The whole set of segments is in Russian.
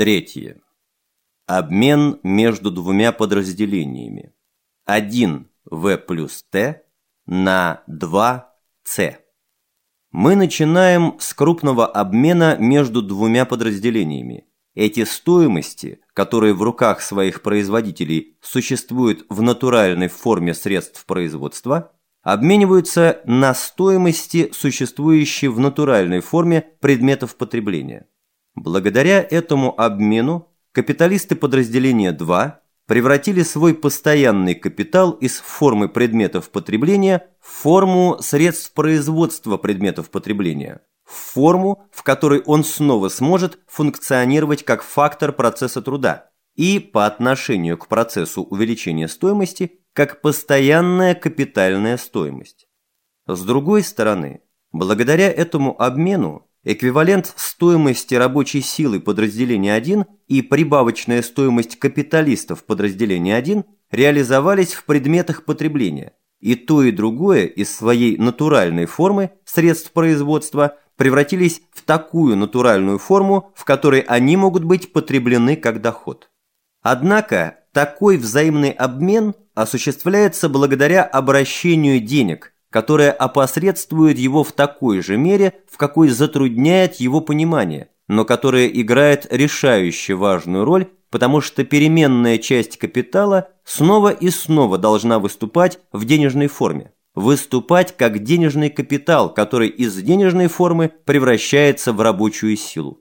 Третье. Обмен между двумя подразделениями. 1 В плюс Т на 2 С. Мы начинаем с крупного обмена между двумя подразделениями. Эти стоимости, которые в руках своих производителей существуют в натуральной форме средств производства, обмениваются на стоимости, существующие в натуральной форме предметов потребления. Благодаря этому обмену капиталисты подразделения 2 превратили свой постоянный капитал из формы предметов потребления в форму средств производства предметов потребления, в форму, в которой он снова сможет функционировать как фактор процесса труда и по отношению к процессу увеличения стоимости как постоянная капитальная стоимость. С другой стороны, благодаря этому обмену эквивалент стоимости рабочей силы подразделения 1 и прибавочная стоимость капиталистов подразделения 1 реализовались в предметах потребления, и то и другое из своей натуральной формы средств производства превратились в такую натуральную форму, в которой они могут быть потреблены как доход. Однако такой взаимный обмен осуществляется благодаря обращению денег, которое опосредствует его в такой же мере, в какой затрудняет его понимание, но которое играет решающую важную роль, потому что переменная часть капитала снова и снова должна выступать в денежной форме. Выступать как денежный капитал, который из денежной формы превращается в рабочую силу.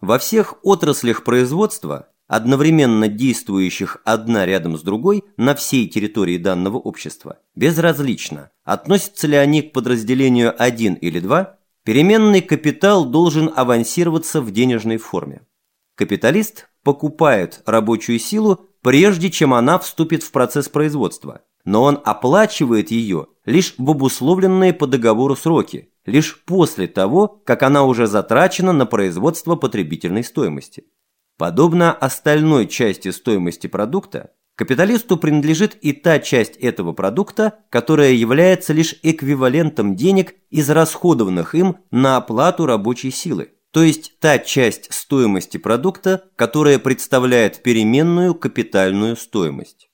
Во всех отраслях производства одновременно действующих одна рядом с другой на всей территории данного общества, безразлично, относятся ли они к подразделению 1 или 2, переменный капитал должен авансироваться в денежной форме. Капиталист покупает рабочую силу, прежде чем она вступит в процесс производства, но он оплачивает ее лишь в обусловленные по договору сроки, лишь после того, как она уже затрачена на производство потребительной стоимости. Подобно остальной части стоимости продукта, капиталисту принадлежит и та часть этого продукта, которая является лишь эквивалентом денег, израсходованных им на оплату рабочей силы, то есть та часть стоимости продукта, которая представляет переменную капитальную стоимость.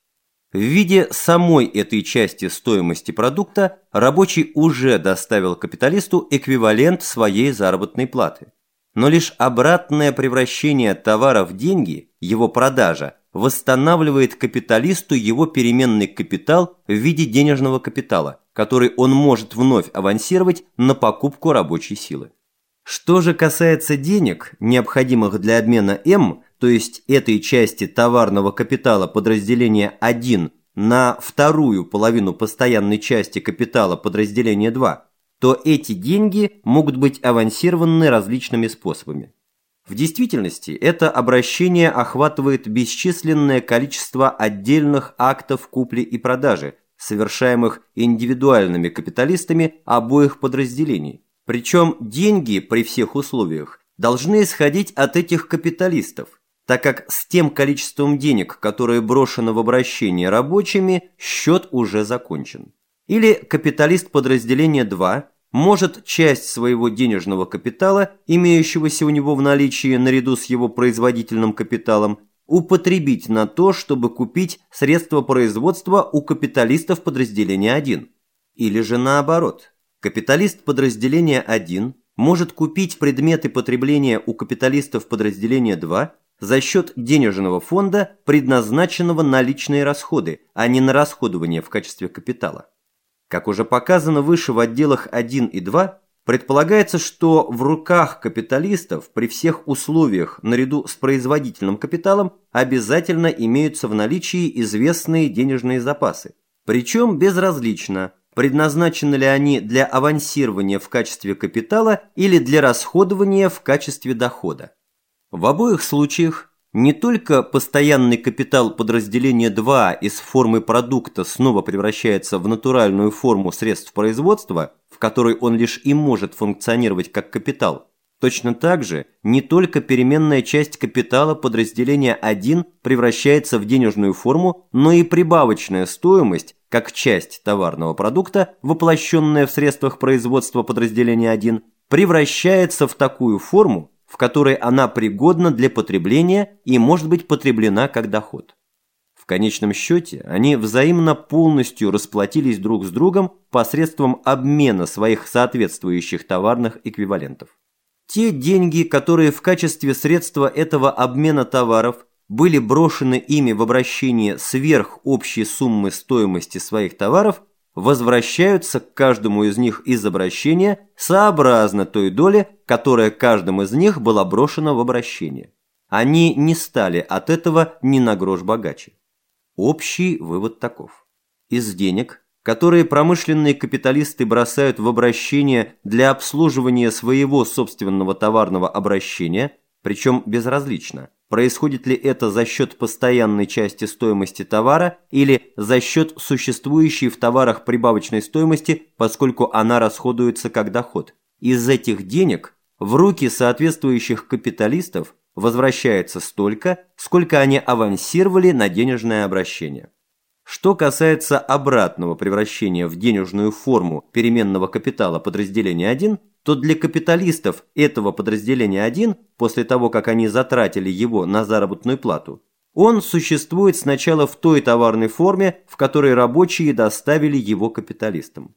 В виде самой этой части стоимости продукта рабочий уже доставил капиталисту эквивалент своей заработной платы. Но лишь обратное превращение товара в деньги, его продажа, восстанавливает капиталисту его переменный капитал в виде денежного капитала, который он может вновь авансировать на покупку рабочей силы. Что же касается денег, необходимых для обмена М, то есть этой части товарного капитала подразделения 1 на вторую половину постоянной части капитала подразделения 2, то эти деньги могут быть авансированы различными способами. В действительности это обращение охватывает бесчисленное количество отдельных актов купли и продажи, совершаемых индивидуальными капиталистами обоих подразделений. Причем деньги при всех условиях должны исходить от этих капиталистов, так как с тем количеством денег, которое брошено в обращение рабочими, счет уже закончен. Или капиталист подразделения 2 может часть своего денежного капитала, имеющегося у него в наличии наряду с его производительным капиталом, употребить на то, чтобы купить средства производства у капиталистов подразделения 1. Или же наоборот. Капиталист подразделения 1 может купить предметы потребления у капиталистов подразделения 2 за счет денежного фонда, предназначенного на личные расходы, а не на расходование в качестве капитала. Как уже показано выше в отделах 1 и 2, предполагается, что в руках капиталистов при всех условиях наряду с производительным капиталом обязательно имеются в наличии известные денежные запасы. Причем безразлично, предназначены ли они для авансирования в качестве капитала или для расходования в качестве дохода. В обоих случаях не только постоянный капитал подразделения 2 из формы продукта снова превращается в натуральную форму средств производства, в которой он лишь и может функционировать как капитал, точно так же не только переменная часть капитала подразделения 1 превращается в денежную форму, но и прибавочная стоимость, как часть товарного продукта, воплощенная в средствах производства подразделения 1, превращается в такую форму, в которой она пригодна для потребления и может быть потреблена как доход. В конечном счете они взаимно полностью расплатились друг с другом посредством обмена своих соответствующих товарных эквивалентов. Те деньги, которые в качестве средства этого обмена товаров были брошены ими в обращение сверх общей суммы стоимости своих товаров, возвращаются к каждому из них из обращения сообразно той доле, которая каждым из них была брошена в обращение. Они не стали от этого ни на грош богаче. Общий вывод таков. Из денег, которые промышленные капиталисты бросают в обращение для обслуживания своего собственного товарного обращения, причем безразлично – Происходит ли это за счет постоянной части стоимости товара или за счет существующей в товарах прибавочной стоимости, поскольку она расходуется как доход? Из этих денег в руки соответствующих капиталистов возвращается столько, сколько они авансировали на денежное обращение. Что касается обратного превращения в денежную форму переменного капитала подразделения 1, то для капиталистов этого подразделения 1, после того, как они затратили его на заработную плату, он существует сначала в той товарной форме, в которой рабочие доставили его капиталистам.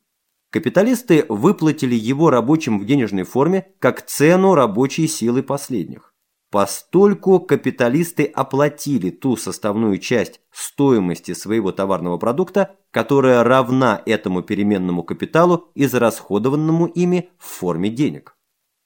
Капиталисты выплатили его рабочим в денежной форме как цену рабочей силы последних. Постольку капиталисты оплатили ту составную часть стоимости своего товарного продукта, которая равна этому переменному капиталу, израсходованному ими в форме денег.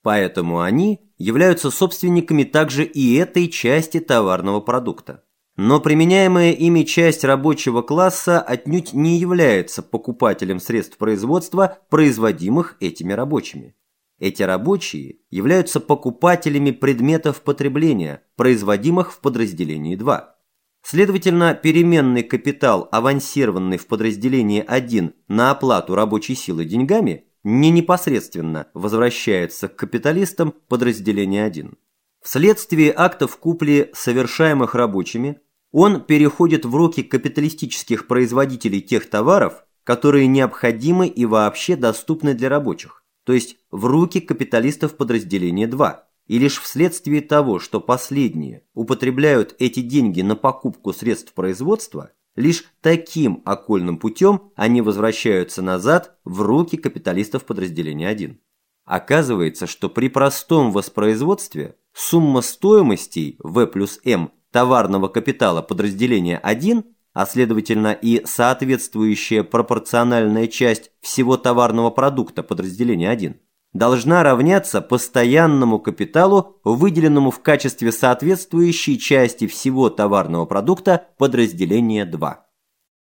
Поэтому они являются собственниками также и этой части товарного продукта. Но применяемая ими часть рабочего класса отнюдь не является покупателем средств производства, производимых этими рабочими. Эти рабочие являются покупателями предметов потребления, производимых в подразделении 2. Следовательно, переменный капитал, авансированный в подразделении 1 на оплату рабочей силы деньгами, не непосредственно возвращается к капиталистам подразделения 1. Вследствие актов купли, совершаемых рабочими, он переходит в руки капиталистических производителей тех товаров, которые необходимы и вообще доступны для рабочих то есть в руки капиталистов подразделения 2. И лишь вследствие того, что последние употребляют эти деньги на покупку средств производства, лишь таким окольным путем они возвращаются назад в руки капиталистов подразделения 1. Оказывается, что при простом воспроизводстве сумма стоимостей В плюс М товарного капитала подразделения 1 а следовательно и соответствующая пропорциональная часть всего товарного продукта подразделения 1, должна равняться постоянному капиталу, выделенному в качестве соответствующей части всего товарного продукта подразделения 2.